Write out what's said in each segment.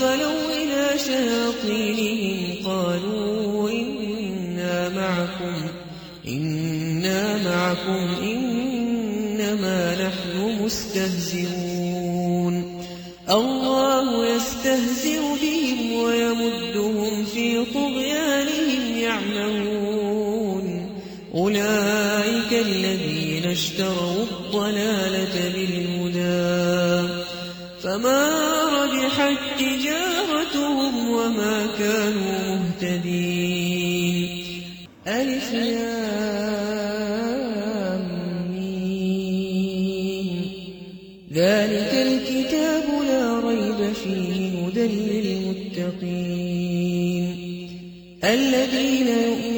خلوا إلى شياطينهم قالوا إنا معكم إنا معكم إنما نحن مستهزئون. الله يستهزئ بهم ويمدهم في طغيانهم يعمهون. أولئك الذين اشتروا الضلالة بالهدى. فما ربحت تجارتهم وما كانوا مهتدين. ألف لام ميم. ذلك الكتاب لا ريب فيه هدى للمتقين. الذين يؤمنون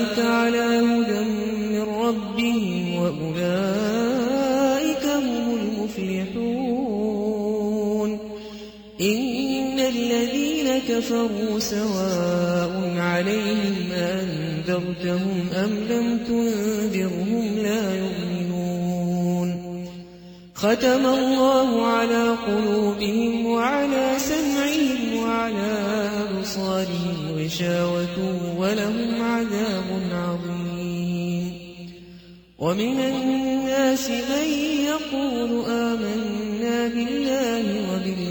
إن الذين كفروا سواء عليهم أنذرتهم أم لم تنذرهم لا يؤمنون ختم الله على قلوبهم وعلى سمعهم وعلى أبصارهم غشاوة ولهم عذاب عظيم ومن الناس من يقول آمنا بالله وباليوم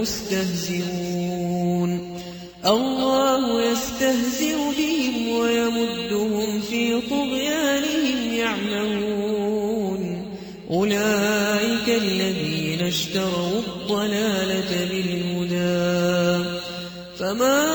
مستهزئون الله يستهزئ بهم ويمدهم في طغيانهم يعمهون. أولئك الذين اشتروا الضلالة بالهدى. فما